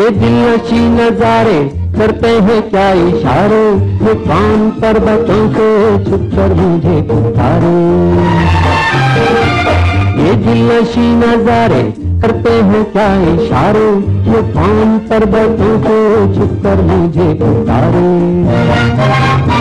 ये दिल नशी नजारे करते हैं क्या इशारे? ये कौन पर्वतों से छुप कर मुझे पुकारे ये दिल नशी नजारे करते हैं क्या इशारे? ये पर बैठे हो छुप कर मुझे पुकारे।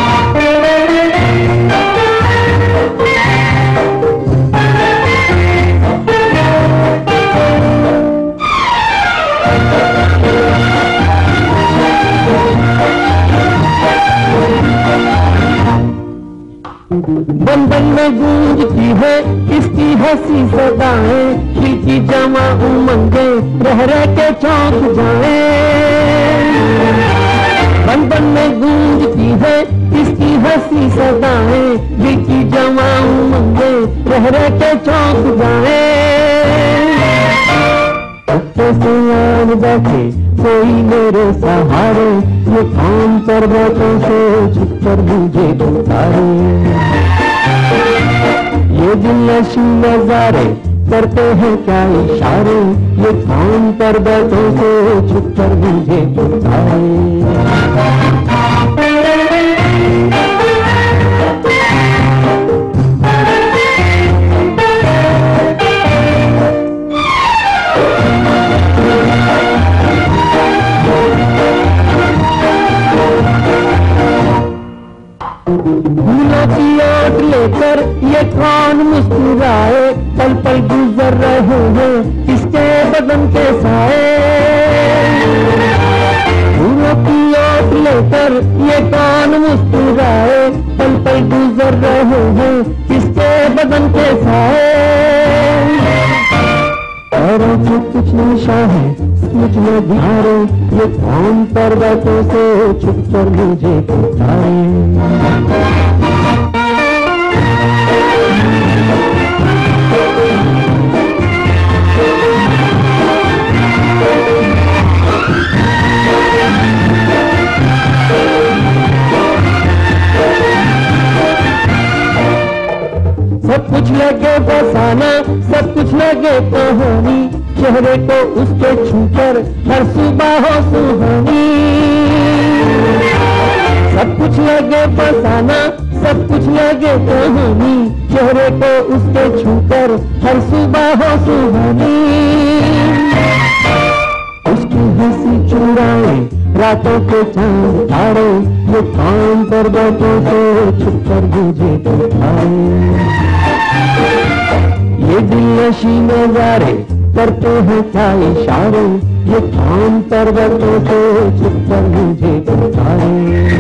बंधन में गूंजती है, इसकी हँसी सदाएँ खिलकी जमा उमंगे, रह रह के चौंक जाए। बंधन में गूंजती है, इसकी हँसी सदाएँ खिलकी जमा उमंगे, रह रह के चौंक जाए। याद बैठे कोई मेरे सहारे, ये कौन पर्वतों से छुप कर मुझे पुकारे। ये दिल नशी नजारे करते हैं क्या इशारे? ये कौन पर्वतों से छुप कर मुझे पुकारे ओट लेकर ये कौन मुस्कुराए, पल पल गुजर रहे हैं किसके बदन के साए। फूलों की ओट लेकर ये कौन मुस्कुराए, पल पल गुजर रहे हैं किसके बदन के साए। पैरों से कुछ नशा है न ध्यारे ये कौन पर्वतों से छुप कर मुझे पुकारे सब कुछ लगे बसाना, सब कुछ लगे कहानी। चेहरे को उसके छूकर हर सुबह हो सुहानी। सब कुछ लगे बसाना सब कुछ लगे कहानी। चेहरे को उसके छूकर हर सुबह हो सुहानी। उसकी हँसी चुराए, रातों के चाँद तारे ये कौन पर्वतों से छुप कर मुझे पुकारे ये दिल नशी नजारे करते हैं क्या इशारे ये काम पर्वतों से छुप कर मुझे पुकारे